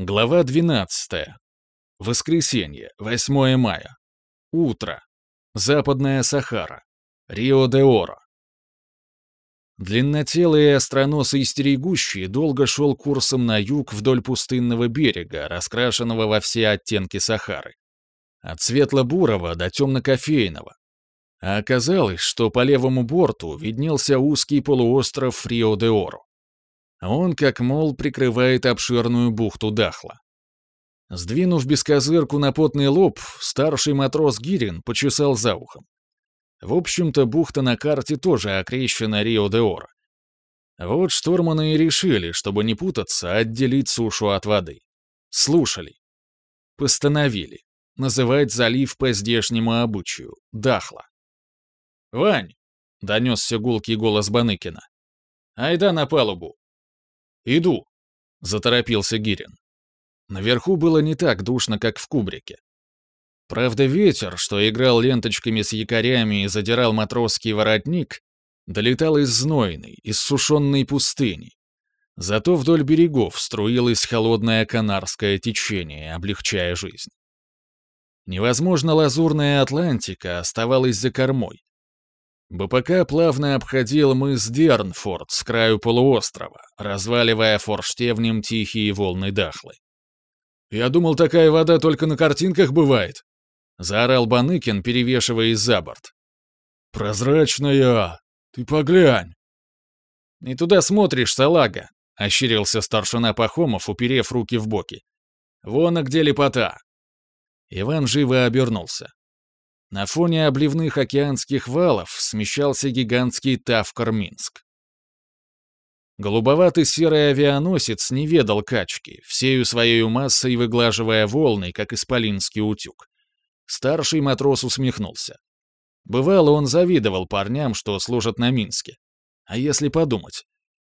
Глава 12. Воскресенье, 8 мая. Утро. Западная Сахара. Рио-де-Оро. Длиннотелый остроносый стерегущий долго шел курсом на юг вдоль пустынного берега, раскрашенного во все оттенки Сахары. От светло-бурого до темно-кофейного. А оказалось, что по левому борту виднелся узкий полуостров Рио-де-Оро. Он, как мол, прикрывает обширную бухту Дахла. Сдвинув бескозырку на потный лоб, старший матрос Гирин почесал за ухом. В общем-то, бухта на карте тоже окрещена Рио-де-Оро. Вот штурманы и решили, чтобы не путаться, а отделить сушу от воды. Слушали. Постановили. Называть залив по здешнему обычаю — Дахла. «Вань!» — донесся гулкий голос Баныкина. «Айда на палубу!» «Иду», — заторопился Гирин. Наверху было не так душно, как в кубрике. Правда, ветер, что играл ленточками с якорями и задирал матросский воротник, долетал из знойной, из сушенной пустыни. Зато вдоль берегов струилось холодное канарское течение, облегчая жизнь. Невозможно лазурная Атлантика оставалась за кормой, бы пока плавно обходил мыс Дернфорд с краю полуострова, разваливая форштевнем тихие волны Дахлы. «Я думал, такая вода только на картинках бывает!» — заорал Баныкин, перевешиваясь за борт. «Прозрачная! Ты поглянь!» «Не туда смотришь, салага!» — ощерился старшина Пахомов, уперев руки в боки. «Вон, а где лепота!» Иван живо обернулся. На фоне обливных океанских валов смещался гигантский Тавкар Минск. Голубоватый серый авианосец не ведал качки, всею своей массой выглаживая волны, как исполинский утюг. Старший матрос усмехнулся. Бывало, он завидовал парням, что служат на Минске. А если подумать?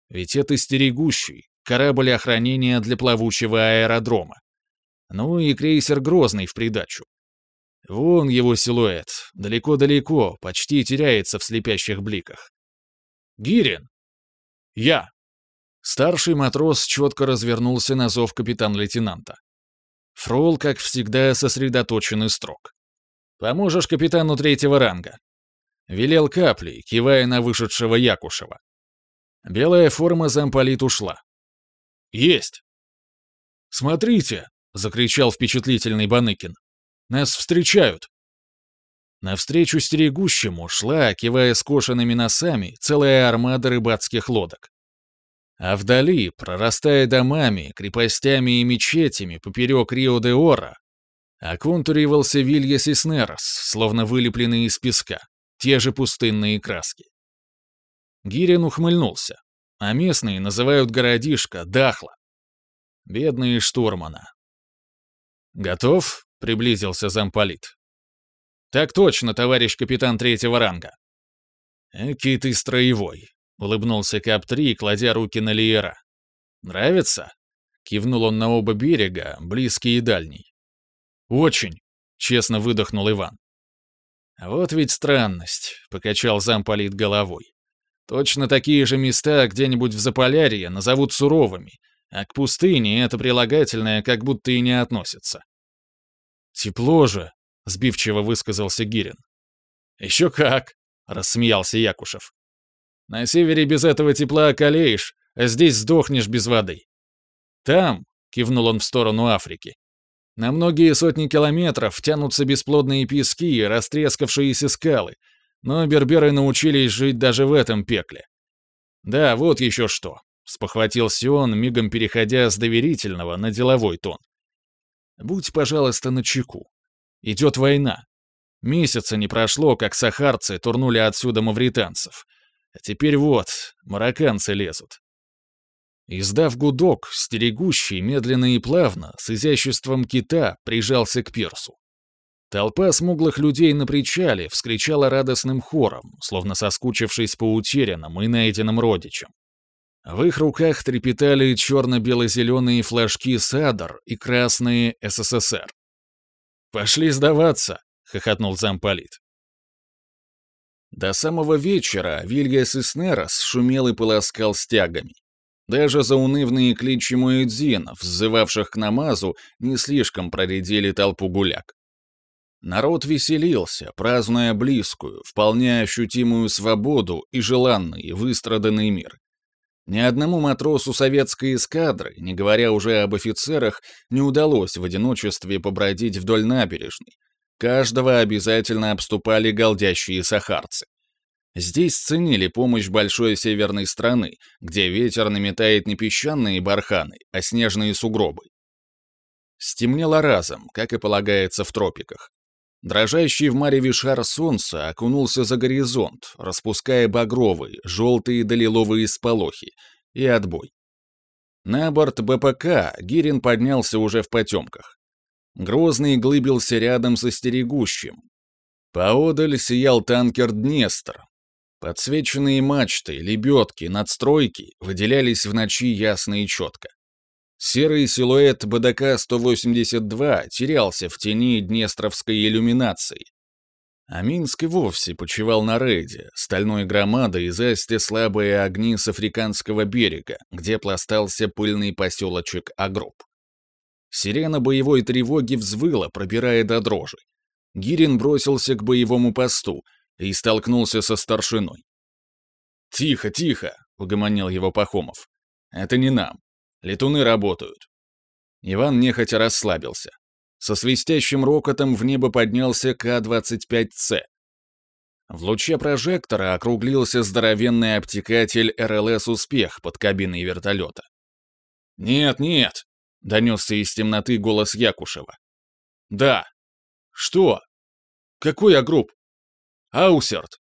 Ведь это стерегущий, корабль охранения для плавучего аэродрома. Ну и крейсер «Грозный» в придачу. Вон его силуэт, далеко-далеко, почти теряется в слепящих бликах. «Гирин!» «Я!» Старший матрос четко развернулся на зов капитан-лейтенанта. Фрол, как всегда, сосредоточен и строг. «Поможешь капитану третьего ранга!» Велел каплей, кивая на вышедшего Якушева. Белая форма замполит ушла. «Есть!» «Смотрите!» — закричал впечатлительный Баныкин. Нас встречают!» Навстречу стерегущему шла, кивая скошенными носами, целая армада рыбацких лодок. А вдали, прорастая домами, крепостями и мечетями поперек Рио-де-Ора, оконтуривался Вилья Сеснерос, словно вылепленный из песка, те же пустынные краски. Гирин ухмыльнулся, а местные называют городишко Дахло. Бедные штурмана. «Готов?» приблизился замполит. «Так точно, товарищ капитан третьего ранга». «Экий ты строевой», — улыбнулся Кап-3, кладя руки на Лиера. «Нравится?» — кивнул он на оба берега, близкий и дальний. «Очень», — честно выдохнул Иван. «А «Вот ведь странность», — покачал замполит головой. «Точно такие же места где-нибудь в Заполярье назовут суровыми, а к пустыне это прилагательное как будто и не относится. «Тепло же!» — сбивчиво высказался Гирин. «Еще как!» — рассмеялся Якушев. «На севере без этого тепла околеешь, а здесь сдохнешь без воды. Там, — кивнул он в сторону Африки. «На многие сотни километров тянутся бесплодные пески и растрескавшиеся скалы, но берберы научились жить даже в этом пекле». «Да, вот еще что», — спохватился он, мигом переходя с доверительного на деловой тон. Будь, пожалуйста, на чеку. Идет война. Месяца не прошло, как сахарцы турнули отсюда мавританцев. А теперь вот, марокканцы лезут. Издав гудок, стерегущий медленно и плавно, с изяществом кита, прижался к персу. Толпа смуглых людей на причале вскричала радостным хором, словно соскучившись по утерянным и найденным родичам. В их руках трепетали черно-бело-зеленые флажки САДР и красные СССР. «Пошли сдаваться!» — хохотнул замполит. До самого вечера Вильгас Иснерос шумел и полоскал стягами. Даже заунывные кличи муэдзинов, взывавших к намазу, не слишком проредили толпу гуляк. Народ веселился, празднуя близкую, вполне ощутимую свободу и желанный, выстраданный мир. Ни одному матросу советской эскадры, не говоря уже об офицерах, не удалось в одиночестве побродить вдоль набережной. Каждого обязательно обступали голдящие сахарцы. Здесь ценили помощь большой северной страны, где ветер наметает не песчаные барханы, а снежные сугробы. Стемнело разом, как и полагается в тропиках. Дрожащий в мареве шар солнца окунулся за горизонт, распуская багровые, желтые да лиловые сполохи, и отбой. На борт БПК Гирин поднялся уже в потемках. Грозный глыбился рядом со стерегущим. Поодаль сиял танкер «Днестр». Подсвеченные мачты, лебедки, надстройки выделялись в ночи ясно и четко. Серый силуэт БДК-182 терялся в тени Днестровской иллюминации. А Минск и вовсе почивал на рейде, стальной громадой засти слабые огни с африканского берега, где пластался пыльный поселочек Агруб. Сирена боевой тревоги взвыла, пробирая до дрожи. Гирин бросился к боевому посту и столкнулся со старшиной. «Тихо, тихо!» — угомонил его Пахомов. «Это не нам. Летуны работают». Иван нехотя расслабился. Со свистящим рокотом в небо поднялся К-25С. В луче прожектора округлился здоровенный обтекатель РЛС «Успех» под кабиной вертолета. «Нет, нет!» — донесся из темноты голос Якушева. «Да!» «Что?» «Какой я групп?» «Аусерт!»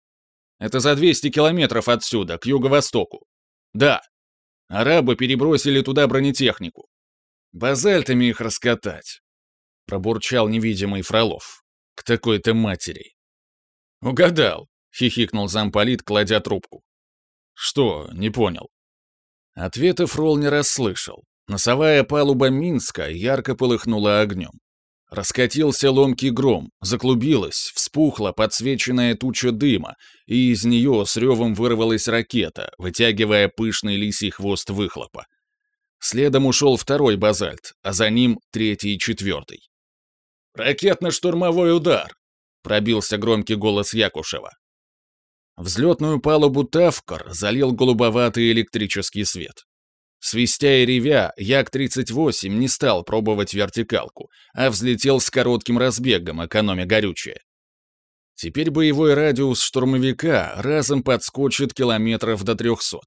«Это за 200 километров отсюда, к юго-востоку!» «Да!» Арабы перебросили туда бронетехнику. Базальтами их раскатать. Пробурчал невидимый Фролов. К такой-то матери. Угадал, хихикнул замполит, кладя трубку. Что, не понял. Ответа Фрол не расслышал. Носовая палуба Минска ярко полыхнула огнем. Раскатился ломкий гром, заклубилась, вспухла подсвеченная туча дыма, и из нее с ревом вырвалась ракета, вытягивая пышный лисий хвост выхлопа. Следом ушел второй базальт, а за ним третий и четвертый. «Ракетно-штурмовой удар!» — пробился громкий голос Якушева. Взлетную палубу Тавкар залил голубоватый электрический свет. Свистя и ревя, Як-38 не стал пробовать вертикалку, а взлетел с коротким разбегом, экономя горючее. Теперь боевой радиус штурмовика разом подскочит километров до 300.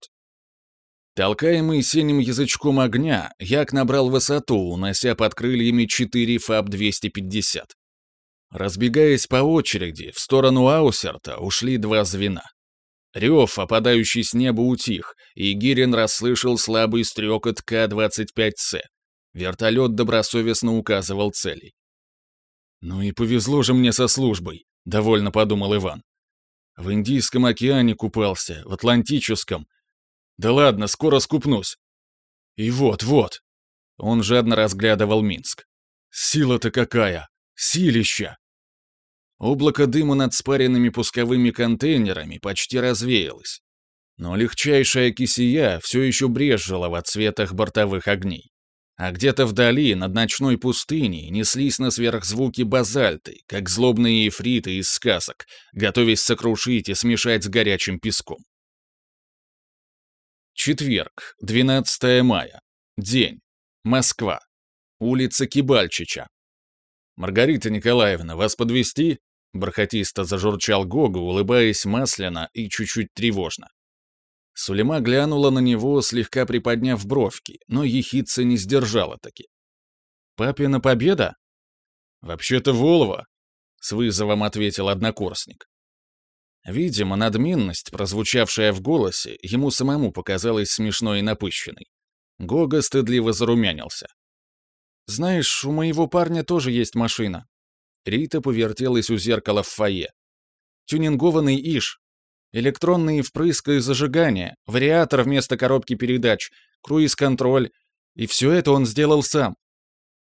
Толкаемый синим язычком огня, Як набрал высоту, унося под крыльями 4 ФАБ-250. Разбегаясь по очереди, в сторону Аусерта ушли два звена. Риоф, опадающий с неба, утих, и Гирин расслышал слабый стрекот К-25С. Вертолет добросовестно указывал целей. «Ну и повезло же мне со службой», — довольно подумал Иван. «В Индийском океане купался, в Атлантическом. Да ладно, скоро скупнусь». «И вот, вот». Он жадно разглядывал Минск. «Сила-то какая! Силища! Облако дыма над спаренными пусковыми контейнерами почти развеялось. Но легчайшая кисия все еще брежжила в отсветах бортовых огней. А где-то вдали, над ночной пустыней, неслись на сверхзвуки базальты, как злобные эфриты из сказок, готовясь сокрушить и смешать с горячим песком. Четверг, 12 мая. День. Москва. Улица Кибальчича. «Маргарита Николаевна, вас подвести Бархатисто зажурчал Гогу, улыбаясь масляно и чуть-чуть тревожно. Сулейма глянула на него, слегка приподняв бровки, но ехидца не сдержала таки. «Папина победа?» «Вообще-то Волова», — с вызовом ответил однокурсник. Видимо, надменность, прозвучавшая в голосе, ему самому показалась смешной и напыщенной. Гога стыдливо зарумянился. «Знаешь, у моего парня тоже есть машина», Рита повертелась у зеркала в фойе. Тюнингованный ИШ, электронные впрыска и зажигание, вариатор вместо коробки передач, круиз-контроль. И все это он сделал сам.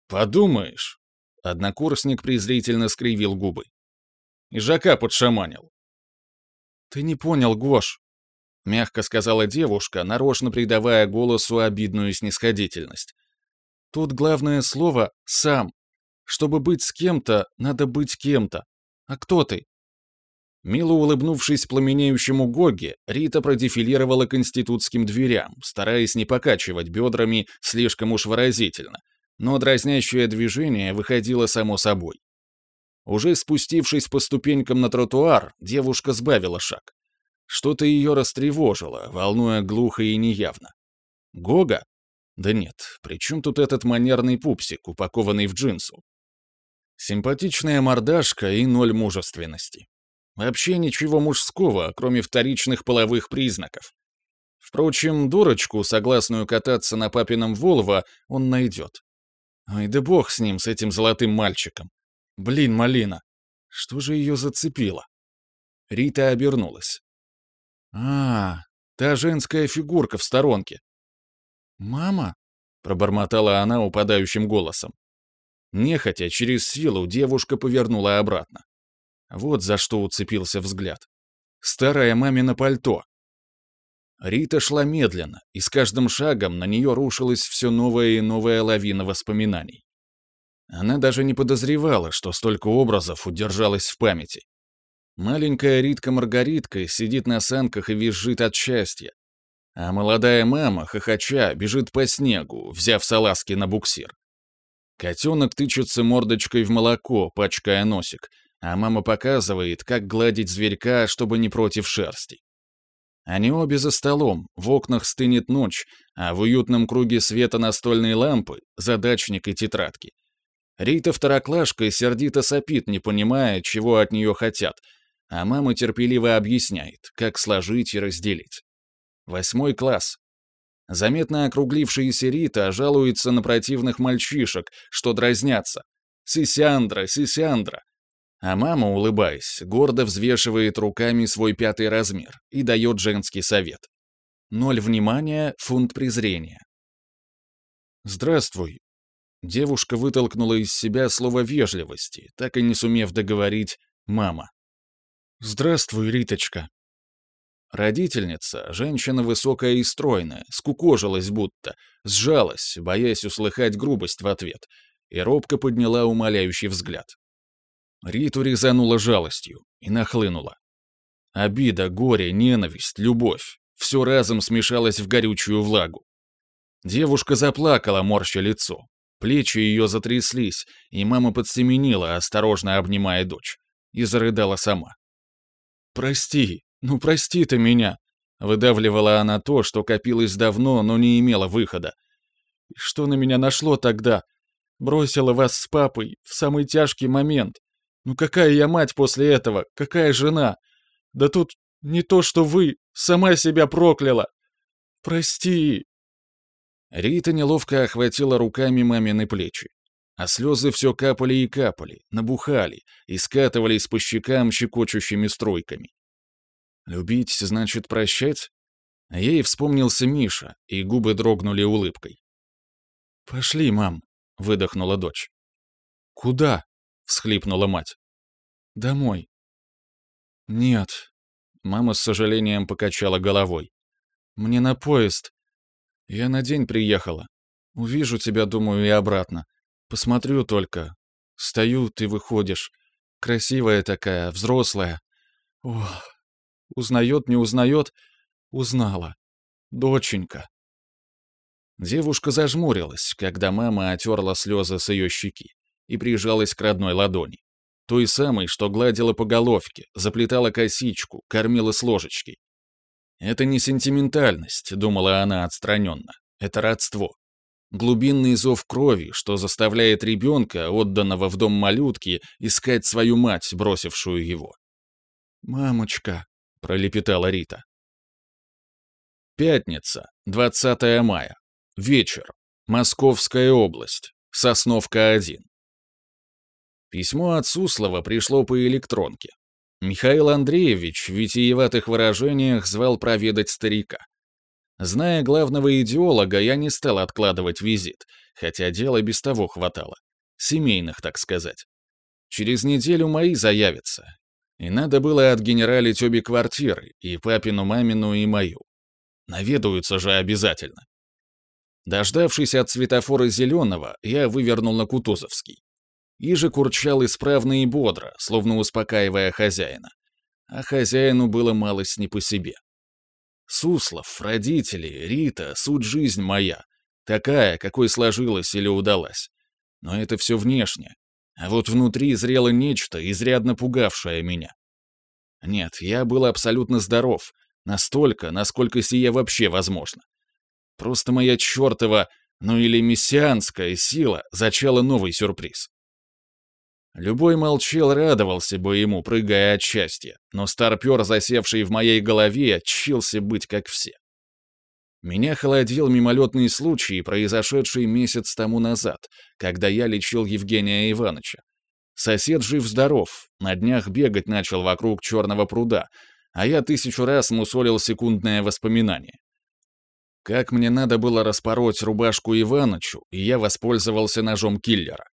«Подумаешь!» — однокурсник презрительно скривил губы. И Жака подшаманил». «Ты не понял, Гош», — мягко сказала девушка, нарочно придавая голосу обидную снисходительность. «Тут главное слово «сам». Чтобы быть с кем-то, надо быть кем-то. А кто ты? Мило улыбнувшись пламенеющему Гоге, Рита продефилировала к институтским дверям, стараясь не покачивать бедрами слишком уж выразительно, но дразнящее движение выходило само собой. Уже спустившись по ступенькам на тротуар, девушка сбавила шаг. Что-то ее растревожило, волнуя глухо и неявно. Гога? Да нет, при чем тут этот манерный пупсик, упакованный в джинсу? Симпатичная мордашка и ноль мужественности. Вообще ничего мужского, кроме вторичных половых признаков. Впрочем, дурочку, согласную кататься на папином Волво, он найдет. Ай да бог с ним, с этим золотым мальчиком. Блин, малина, что же ее зацепило? Рита обернулась. А, та женская фигурка в сторонке. «Мама?» — пробормотала она упадающим голосом. Нехотя, через силу, девушка повернула обратно. Вот за что уцепился взгляд. Старое мамино пальто. Рита шла медленно, и с каждым шагом на нее рушилась все новая и новая лавина воспоминаний. Она даже не подозревала, что столько образов удержалось в памяти. Маленькая Ритка-Маргаритка сидит на санках и визжит от счастья, а молодая мама, хохоча, бежит по снегу, взяв салазки на буксир. Котенок тычется мордочкой в молоко, пачкая носик, а мама показывает, как гладить зверька, чтобы не против шерсти. Они обе за столом, в окнах стынет ночь, а в уютном круге света настольной лампы — задачник и тетрадки. Рита второклашка сердито сопит, не понимая, чего от нее хотят, а мама терпеливо объясняет, как сложить и разделить. Восьмой класс, Заметно округлившиеся Рита жалуется на противных мальчишек, что дразнятся. «Сисяндра, Сисяндра!» А мама, улыбаясь, гордо взвешивает руками свой пятый размер и дает женский совет. Ноль внимания, фунт презрения. «Здравствуй». Девушка вытолкнула из себя слово вежливости, так и не сумев договорить «мама». «Здравствуй, Риточка», Родительница, женщина высокая и стройная, скукожилась будто, сжалась, боясь услыхать грубость в ответ, и робко подняла умоляющий взгляд. Риту резанула жалостью и нахлынула. Обида, горе, ненависть, любовь — все разом смешалось в горючую влагу. Девушка заплакала, морща лицо. Плечи ее затряслись, и мама подсеменила, осторожно обнимая дочь, и зарыдала сама. «Прости», «Ну, прости ты меня!» Выдавливала она то, что копилось давно, но не имела выхода. «Что на меня нашло тогда? Бросила вас с папой в самый тяжкий момент. Ну какая я мать после этого? Какая жена? Да тут не то, что вы, сама себя прокляла! Прости!» Рита неловко охватила руками мамины плечи. А слезы все капали и капали, набухали и скатывались по щекам щекочущими струйками. «Любить значит прощать?» а Ей вспомнился Миша, и губы дрогнули улыбкой. «Пошли, мам», — выдохнула дочь. «Куда?» — всхлипнула мать. «Домой». «Нет». Мама с сожалением покачала головой. «Мне на поезд. Я на день приехала. Увижу тебя, думаю, и обратно. Посмотрю только. Стою, ты выходишь. Красивая такая, взрослая. Ох, Узнает, не узнает. Узнала. Доченька. Девушка зажмурилась, когда мама отерла слезы с ее щеки и прижалась к родной ладони. Той самой, что гладила по головке, заплетала косичку, кормила с ложечки. «Это не сентиментальность», — думала она отстраненно. «Это родство. Глубинный зов крови, что заставляет ребенка, отданного в дом малютки, искать свою мать, бросившую его». «Мамочка», — пролепетала Рита. Пятница, 20 мая. Вечер. Московская область. Сосновка-1. Письмо от Суслова пришло по электронке. Михаил Андреевич в витиеватых выражениях звал проведать старика. Зная главного идеолога, я не стал откладывать визит, хотя дела без того хватало. Семейных, так сказать. Через неделю мои заявятся, и надо было от отгенералить обе квартиры, и папину, мамину, и мою. Наведаются же обязательно. Дождавшись от светофора зеленого, я вывернул на Кутузовский. И же урчал исправно и бодро, словно успокаивая хозяина. А хозяину было малость не по себе. Суслов, родители, Рита, суть жизнь моя. Такая, какой сложилась или удалась. Но это все внешне. А вот внутри зрело нечто, изрядно пугавшее меня. Нет, я был абсолютно здоров, настолько, насколько сие вообще возможно. Просто моя чертова, ну или мессианская сила зачала новый сюрприз. Любой молчал, радовался бы ему, прыгая от счастья, но старпер, засевший в моей голове, чился быть как все. Меня холодил мимолетный случай, произошедший месяц тому назад, когда я лечил Евгения Ивановича. Сосед жив-здоров, на днях бегать начал вокруг черного пруда, а я тысячу раз мусолил секундное воспоминание. Как мне надо было распороть рубашку Иванычу, и я воспользовался ножом киллера.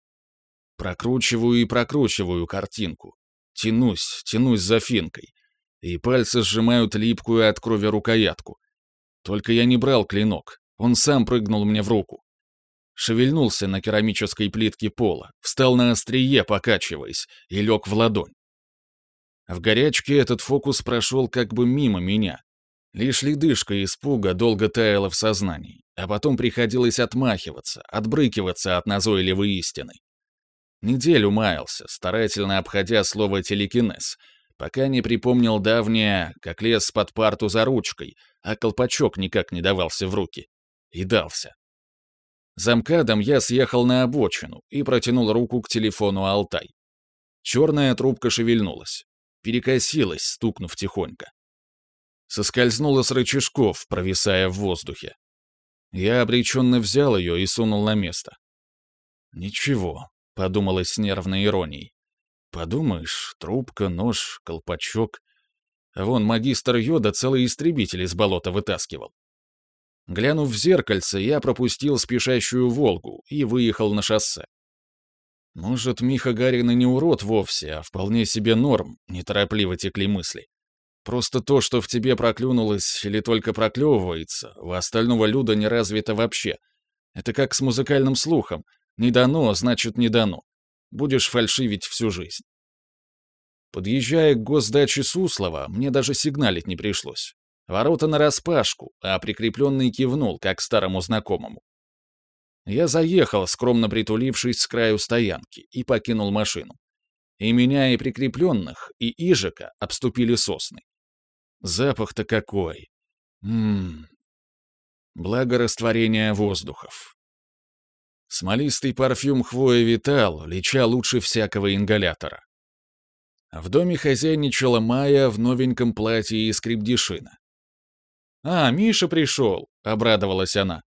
Прокручиваю и прокручиваю картинку. Тянусь, тянусь за финкой. И пальцы сжимают липкую от крови рукоятку. Только я не брал клинок, он сам прыгнул мне в руку. Шевельнулся на керамической плитке пола, встал на острие, покачиваясь, и лег в ладонь. В горячке этот фокус прошел как бы мимо меня. Лишь ледышка испуга долго таяла в сознании, а потом приходилось отмахиваться, отбрыкиваться от назойливой истины. Неделю маялся, старательно обходя слово «телекинез», пока не припомнил давнее, как лез под парту за ручкой, а колпачок никак не давался в руки. И дался. За МКАДом я съехал на обочину и протянул руку к телефону Алтай. Черная трубка шевельнулась. Перекосилась, стукнув тихонько. Соскользнула с рычажков, провисая в воздухе. Я обреченно взял ее и сунул на место. «Ничего», — подумалось с нервной иронией. Подумаешь, трубка, нож, колпачок. Вон магистр Йода целый истребитель из болота вытаскивал. Глянув в зеркальце, я пропустил спешащую «Волгу» и выехал на шоссе. Может, Миха Гарин и не урод вовсе, а вполне себе норм, неторопливо текли мысли. Просто то, что в тебе проклюнулось или только проклевывается, у остального люда не развито вообще. Это как с музыкальным слухом. Не дано, значит, не дано будешь фальшивить всю жизнь. Подъезжая к госдаче Суслова, мне даже сигналить не пришлось. Ворота нараспашку, а прикрепленный кивнул, как старому знакомому. Я заехал, скромно притулившись с краю стоянки, и покинул машину. И меня, и прикрепленных, и Ижика обступили сосны. Запах-то какой! Ммм... Благо растворения воздухов. Смолистый парфюм хвоя витал, леча лучше всякого ингалятора. А в доме хозяйничала Майя в новеньком платье из крепдешина. «А, Миша пришел!» — обрадовалась она.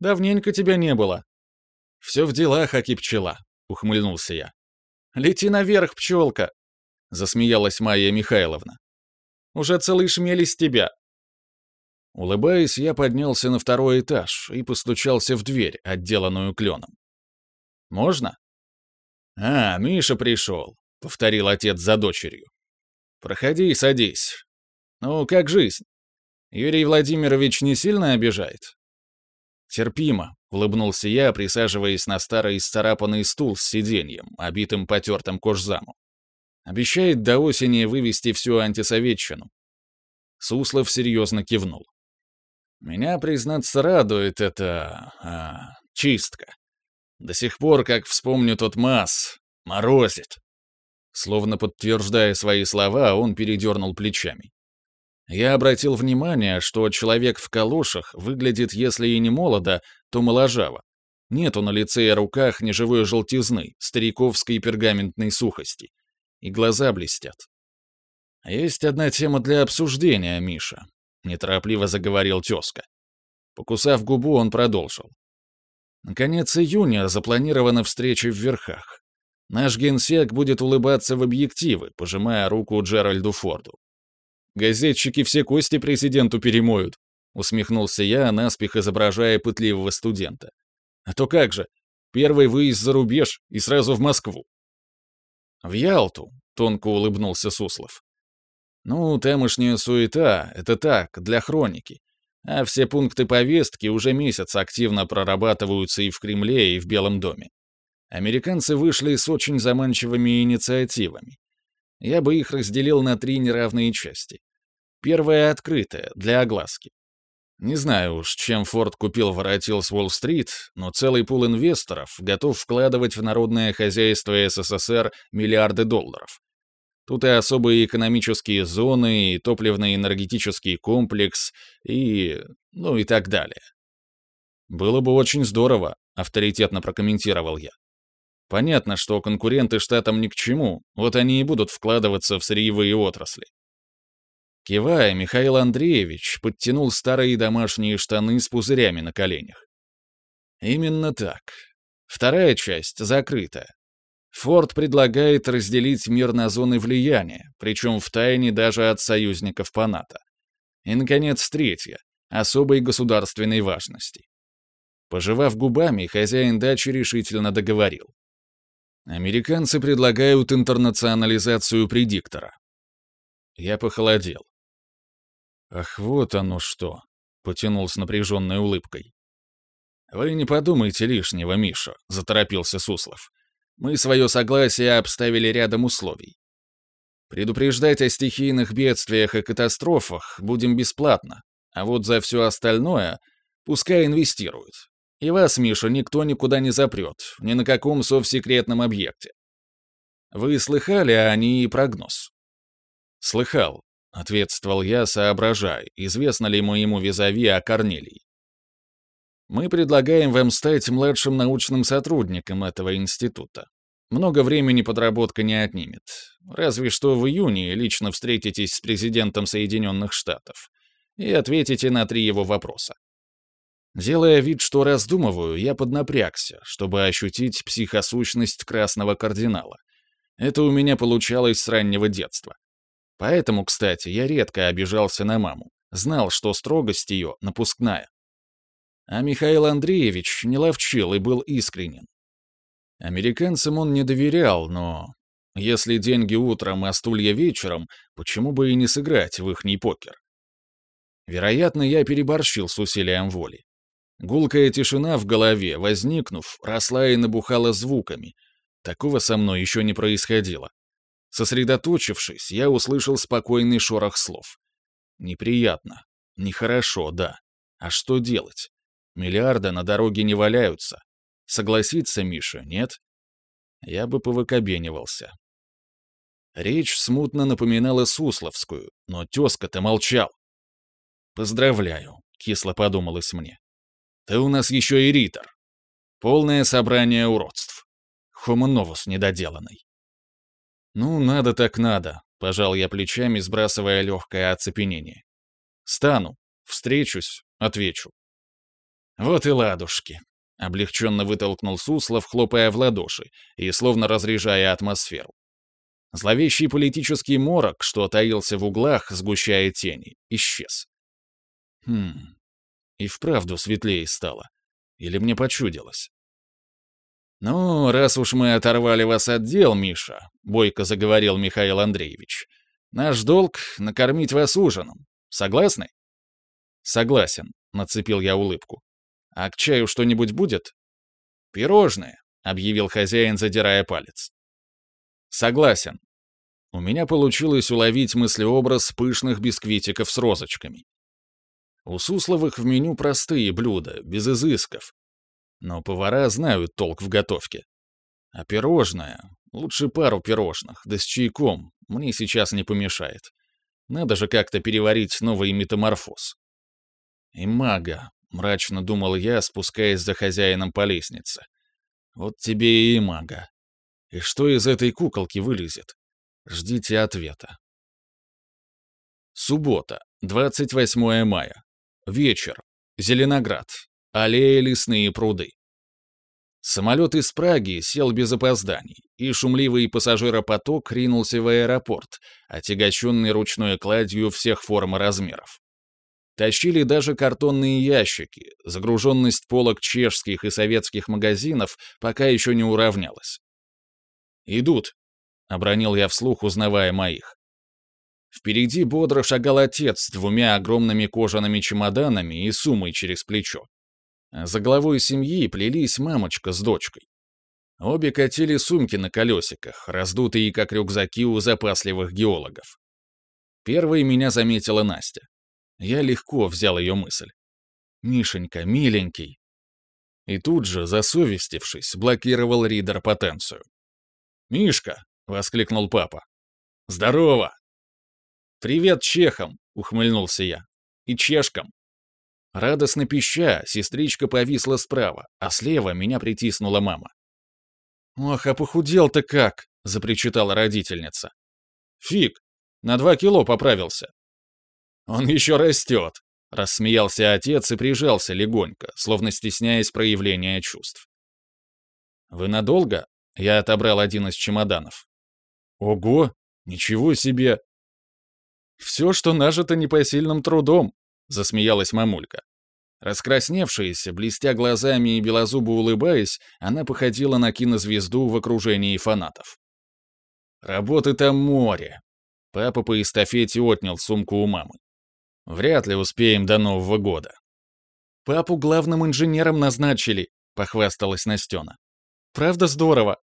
«Давненько тебя не было». «Все в делах, Аки пчела», — ухмыльнулся я. «Лети наверх, пчелка!» — засмеялась Майя Михайловна. «Уже целый шмель из тебя. Улыбаясь, я поднялся на второй этаж и постучался в дверь, отделанную кленом. «Можно?» «А, Миша пришел», — повторил отец за дочерью. «Проходи и садись. Ну, как жизнь? Юрий Владимирович не сильно обижает?» «Терпимо», — улыбнулся я, присаживаясь на старый исцарапанный стул с сиденьем, обитым потертым кожзамом. «Обещает до осени вывести всю антисоветчину». Суслов серьезно кивнул. Меня, признаться, радует эта... А, чистка. До сих пор, как вспомню тот масс, морозит. Словно подтверждая свои слова, он передернул плечами. Я обратил внимание, что человек в калошах выглядит, если и не молодо, то моложаво. Нету на лице и руках неживой желтизны, стариковской пергаментной сухости. И глаза блестят. Есть одна тема для обсуждения, Миша. — неторопливо заговорил тезка. Покусав губу, он продолжил. На конец июня запланирована встреча в Верхах. Наш генсек будет улыбаться в объективы, пожимая руку Джеральду Форду. «Газетчики все кости президенту перемоют», — усмехнулся я, наспех изображая пытливого студента. «А то как же, первый выезд за рубеж и сразу в Москву». «В Ялту», — тонко улыбнулся Суслов. Ну, там тамошняя суета, это так, для хроники. А все пункты повестки уже месяц активно прорабатываются и в Кремле, и в Белом доме. Американцы вышли с очень заманчивыми инициативами. Я бы их разделил на три неравные части. Первая открытая, для огласки. Не знаю уж, чем Форд купил воротил с Уолл-стрит, но целый пул инвесторов готов вкладывать в народное хозяйство СССР миллиарды долларов. Тут и особые экономические зоны, и топливно-энергетический комплекс, и... ну и так далее. «Было бы очень здорово», — авторитетно прокомментировал я. «Понятно, что конкуренты штатам ни к чему, вот они и будут вкладываться в сырьевые отрасли». Кивая, Михаил Андреевич подтянул старые домашние штаны с пузырями на коленях. «Именно так. Вторая часть закрыта, Форд предлагает разделить мир на зоны влияния, причем в тайне даже от союзников по НАТО. И, наконец, третье – особой государственной важности. Пожевав губами, хозяин дачи решительно договорил. Американцы предлагают интернационализацию предиктора. Я похолодел. «Ах, вот оно что!» — потянул с напряженной улыбкой. «Вы не подумайте лишнего, Миша», — заторопился Суслов. Мы свое согласие обставили рядом условий. Предупреждать о стихийных бедствиях и катастрофах будем бесплатно, а вот за все остальное пускай инвестируют. И вас, Миша, никто никуда не запрет, ни на каком совсекретном объекте. Вы слыхали а о ней прогноз? Слыхал, — ответствовал я, соображая, известно ли моему визави о Корнелии. Мы предлагаем вам стать младшим научным сотрудником этого института. Много времени подработка не отнимет. Разве что в июне лично встретитесь с президентом Соединенных Штатов и ответите на три его вопроса. Делая вид, что раздумываю, я поднапрягся, чтобы ощутить психосущность красного кардинала. Это у меня получалось с раннего детства. Поэтому, кстати, я редко обижался на маму. Знал, что строгость ее напускная. А Михаил Андреевич не ловчил и был искренен. Американцам он не доверял, но... Если деньги утром, а стулья вечером, почему бы и не сыграть в ихний покер? Вероятно, я переборщил с усилием воли. Гулкая тишина в голове, возникнув, росла и набухала звуками. Такого со мной еще не происходило. Сосредоточившись, я услышал спокойный шорох слов. Неприятно. Нехорошо, да. А что делать? Миллиарда на дороге не валяются. Согласится Миша, нет? Я бы повыкобенивался. Речь смутно напоминала Сусловскую, но тезка-то молчал. «Поздравляю», — кисло подумалось мне. «Ты у нас еще и ритор. Полное собрание уродств. Хомоновус недоделанный». «Ну, надо так надо», — пожал я плечами, сбрасывая легкое оцепенение. «Стану, встречусь, отвечу». «Вот и ладушки», — облегченно вытолкнул Суслов, хлопая в ладоши и словно разряжая атмосферу. Зловещий политический морок, что таился в углах, сгущая тени, исчез. Хм, и вправду светлее стало. Или мне почудилось? «Ну, раз уж мы оторвали вас от дел, Миша», — бойко заговорил Михаил Андреевич, — «наш долг — накормить вас ужином. Согласны?» «Согласен», — нацепил я улыбку. «А к чаю что-нибудь будет?» «Пирожное», — объявил хозяин, задирая палец. «Согласен». У меня получилось уловить мыслеобраз пышных бисквитиков с розочками. У Сусловых в меню простые блюда, без изысков. Но повара знают толк в готовке. А пирожное... Лучше пару пирожных, да с чайком. Мне сейчас не помешает. Надо же как-то переварить новый метаморфоз. И мага, Мрачно думал я, спускаясь за хозяином по лестнице. Вот тебе и мага. И что из этой куколки вылезет? Ждите ответа. Суббота, 28 мая. Вечер. Зеленоград. Аллея лесные пруды. Самолет из Праги сел без опозданий, и шумливый пассажиропоток ринулся в аэропорт, отягощенный ручной кладью всех форм и размеров тащили даже картонные ящики, загруженность полок чешских и советских магазинов пока еще не уравнялась. «Идут», — обронил я вслух, узнавая моих. Впереди бодро шагал отец с двумя огромными кожаными чемоданами и сумой через плечо. За головой семьи плелись мамочка с дочкой. Обе катили сумки на колесиках, раздутые как рюкзаки у запасливых геологов. Первой меня заметила Настя. Я легко взял ее мысль. «Мишенька, миленький!» И тут же, засовестившись, блокировал Ридер потенцию. «Мишка!» — воскликнул папа. «Здорово!» «Привет чехам!» — ухмыльнулся я. «И чешкам!» Радостно пища, сестричка повисла справа, а слева меня притиснула мама. «Ох, а похудел-то как!» — запричитала родительница. «Фиг! На два кило поправился!» Он еще растет!» — рассмеялся отец и прижался легонько, словно стесняясь проявления чувств. «Вы надолго?» — я отобрал один из чемоданов. «Ого! Ничего себе!» «Все, что нажито непосильным трудом!» — засмеялась мамулька. Раскрасневшаяся, блестя глазами и белозубо улыбаясь, она походила на кинозвезду в окружении фанатов. «Работы там море!» Папа по эстафете отнял сумку у мамы. Вряд ли успеем до Нового года». «Папу главным инженером назначили», — похвасталась Настена. «Правда здорово?»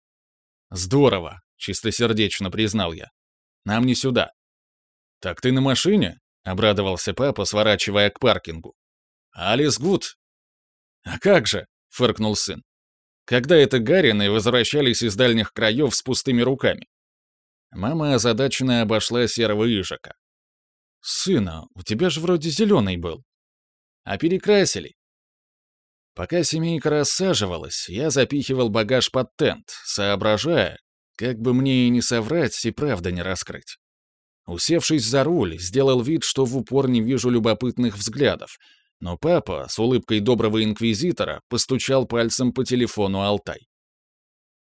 «Здорово», — чистосердечно признал я. «Нам не сюда». «Так ты на машине?» — обрадовался папа, сворачивая к паркингу. «Алис Гуд». «А как же?» — фыркнул сын. «Когда это Гарины возвращались из дальних краёв с пустыми руками?» Мама озадаченно обошла серого ижика. Сына, у тебя же вроде зеленый был. А перекрасили. Пока семейка рассаживалась, я запихивал багаж под тент, соображая, как бы мне и не соврать, и правда не раскрыть. Усевшись за руль, сделал вид, что в упор не вижу любопытных взглядов, но папа с улыбкой доброго инквизитора постучал пальцем по телефону Алтай.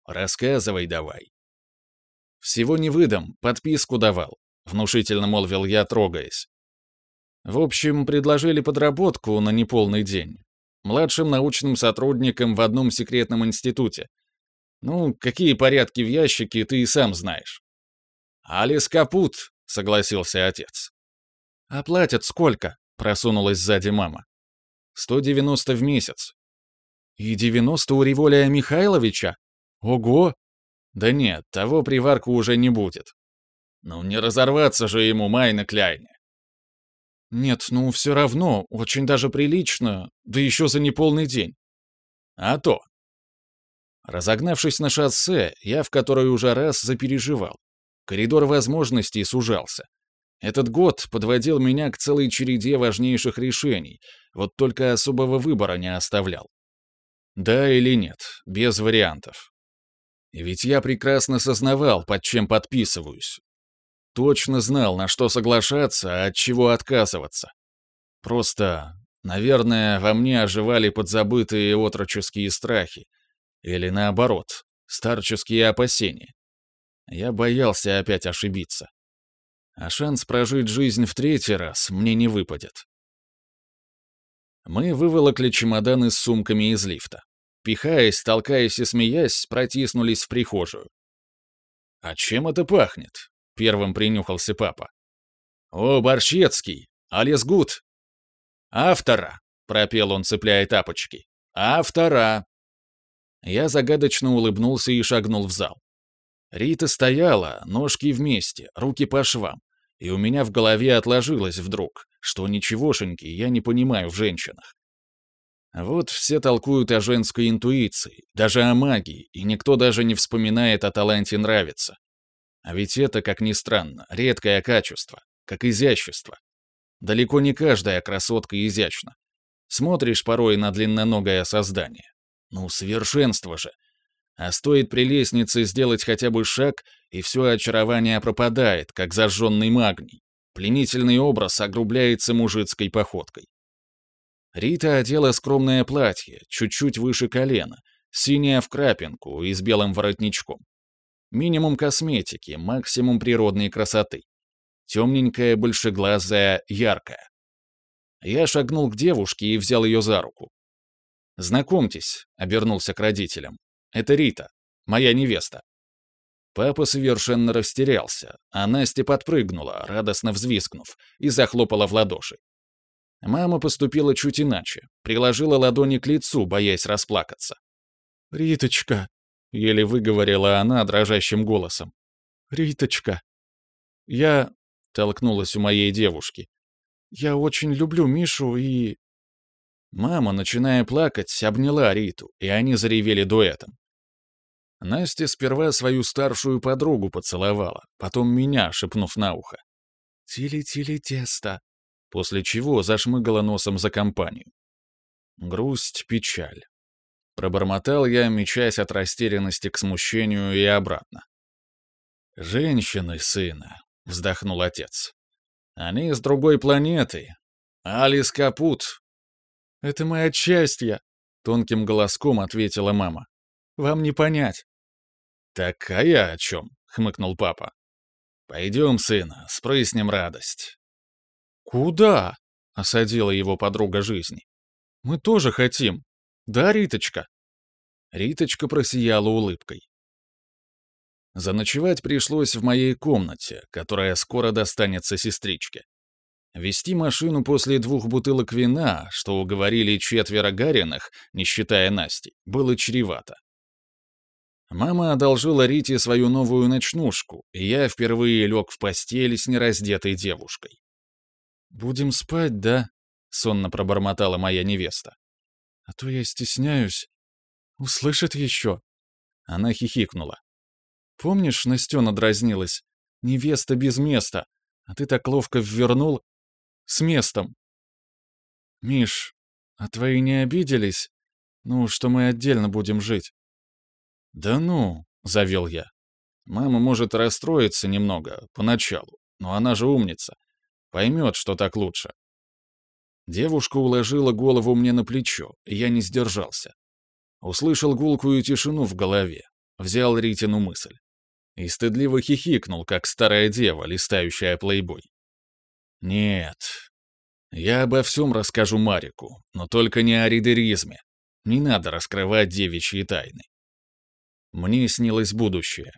«Рассказывай давай». «Всего не выдам, подписку давал. — внушительно молвил я, трогаясь. В общем, предложили подработку на неполный день. Младшим научным сотрудником в одном секретном институте. Ну, какие порядки в ящике, ты и сам знаешь. «Алис капут», — согласился отец. «А платят сколько?» — просунулась сзади мама. «190 в месяц». «И 90 у Револия Михайловича? Ого!» «Да нет, того приварку уже не будет. Но не разорваться же ему, Майна Кляйне. Нет, ну все равно, очень даже прилично, да еще за неполный день. А то. Разогнавшись на шоссе, я в который уже раз запереживал. Коридор возможностей сужался. Этот год подводил меня к целой череде важнейших решений, вот только особого выбора не оставлял. Да или нет, без вариантов. Ведь я прекрасно сознавал, под чем подписываюсь, точно знал, на что соглашаться, а от чего отказываться. Просто, наверное, во мне оживали подзабытые отроческие страхи. Или наоборот, старческие опасения. Я боялся опять ошибиться. А шанс прожить жизнь в третий раз мне не выпадет. Мы выволокли чемоданы с сумками из лифта. Пихаясь, толкаясь и смеясь, протиснулись в прихожую. «А чем это пахнет?» — первым принюхался папа. «О, Борщецкий! Алис Гуд!» «Автора!» — пропел он, цепляя тапочки. «Автора!» Я загадочно улыбнулся и шагнул в зал. Рита стояла, ножки вместе, руки по швам, и у меня в голове отложилось вдруг, что ничегошеньки я не понимаю в женщинах. Вот все толкуют о женской интуиции, даже о магии, и никто даже не вспоминает о таланте нравится. А ведь это, как ни странно, редкое качество, как изящество. Далеко не каждая красотка изящна. Смотришь порой на длинноногое создание. Ну, совершенство же. А стоит при лестнице сделать хотя бы шаг, и все очарование пропадает, как зажженный магний. Пленительный образ огрубляется мужицкой походкой. Рита одела скромное платье, чуть-чуть выше колена, синее в крапинку и с белым воротничком. Минимум косметики, максимум природной красоты. Темненькая, большеглазая, яркая. Я шагнул к девушке и взял ее за руку. «Знакомьтесь», — обернулся к родителям. «Это Рита, моя невеста». Папа совершенно растерялся, а Настя подпрыгнула, радостно взвискнув, и захлопала в ладоши. Мама поступила чуть иначе, приложила ладони к лицу, боясь расплакаться. «Риточка», еле выговорила она дрожащим голосом. «Риточка!» «Я...» — толкнулась у моей девушки. «Я очень люблю Мишу и...» Мама, начиная плакать, обняла Риту, и они заревели дуэтом. Настя сперва свою старшую подругу поцеловала, потом меня, шепнув на ухо. «Тили-тили тесто», после чего зашмыгала носом за компанию. Грусть, печаль. Пробормотал я, мечаясь от растерянности к смущению и обратно. «Женщины сына», — вздохнул отец. «Они с другой планеты. Алис Капут». «Это моя от я, — тонким голоском ответила мама. «Вам не понять». «Так а я о чем?» — хмыкнул папа. «Пойдем, сына, спрыснем радость». «Куда?» — осадила его подруга жизни. «Мы тоже хотим». «Да, Риточка». Риточка просияла улыбкой. Заночевать пришлось в моей комнате, которая скоро достанется сестричке. Вести машину после двух бутылок вина, что уговорили четверо Гариных, не считая Насти, было чревато. Мама одолжила Рите свою новую ночнушку, и я впервые лег в постель с нераздетой девушкой. «Будем спать, да?» — сонно пробормотала моя невеста а то я стесняюсь. Услышит еще». Она хихикнула. «Помнишь, Настена дразнилась? Невеста без места, а ты так ловко ввернул. С местом». «Миш, а твои не обиделись? Ну, что мы отдельно будем жить?» «Да ну», — завел я. «Мама может расстроиться немного, поначалу, но она же умница. Поймет, что так лучше. Девушка уложила голову мне на плечо, я не сдержался. Услышал гулкую тишину в голове, взял Ритину мысль. И стыдливо хихикнул, как старая дева, листающая плейбой. «Нет. Я обо всем расскажу Марику, но только не о ридеризме. Не надо раскрывать девичьи тайны. Мне снилось будущее,